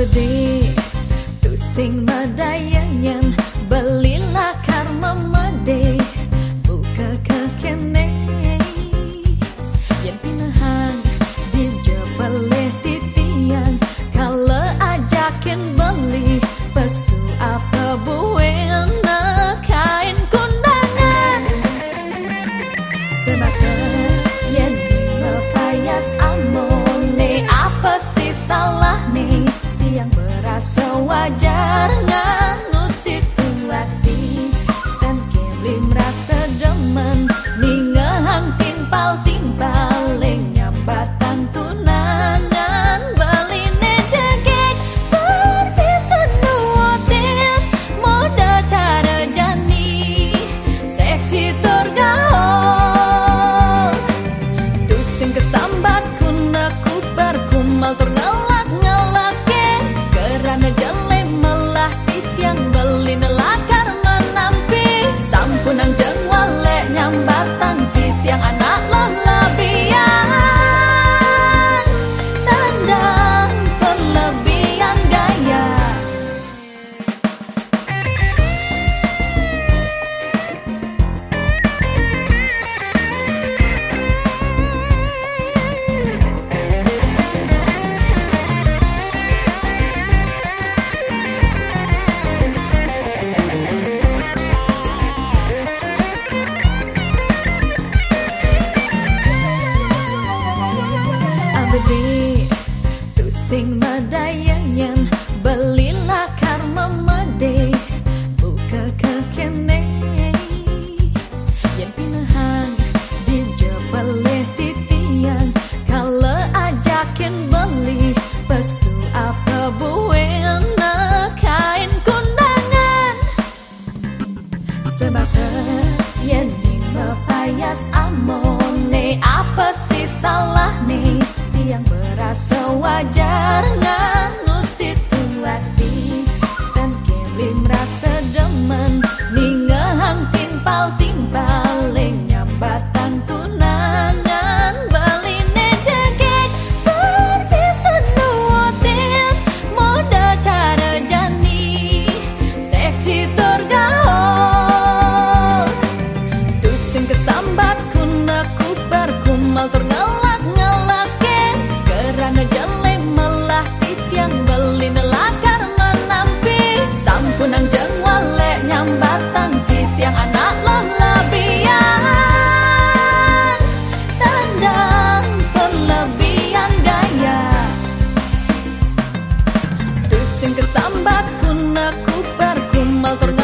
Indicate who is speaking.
Speaker 1: every day yang berasa wajar nganut situasi. Dan kirim rasa demen ningehang timpal timpal nyambatan tunangan beline jegek berpisah nuotin moda cara jani seksi tergaul. Tusing kesambat kuna kubar kumal tusing madayayan belilah karma made buka kekene. Yang pinahan di jabale titian kalau ajakin beli pesu apa buena kain kundangan sebagai yang payas amone apa sih salah nih yang berasa wajar nganut situasi sing kesambat kun aku perkumal ternyata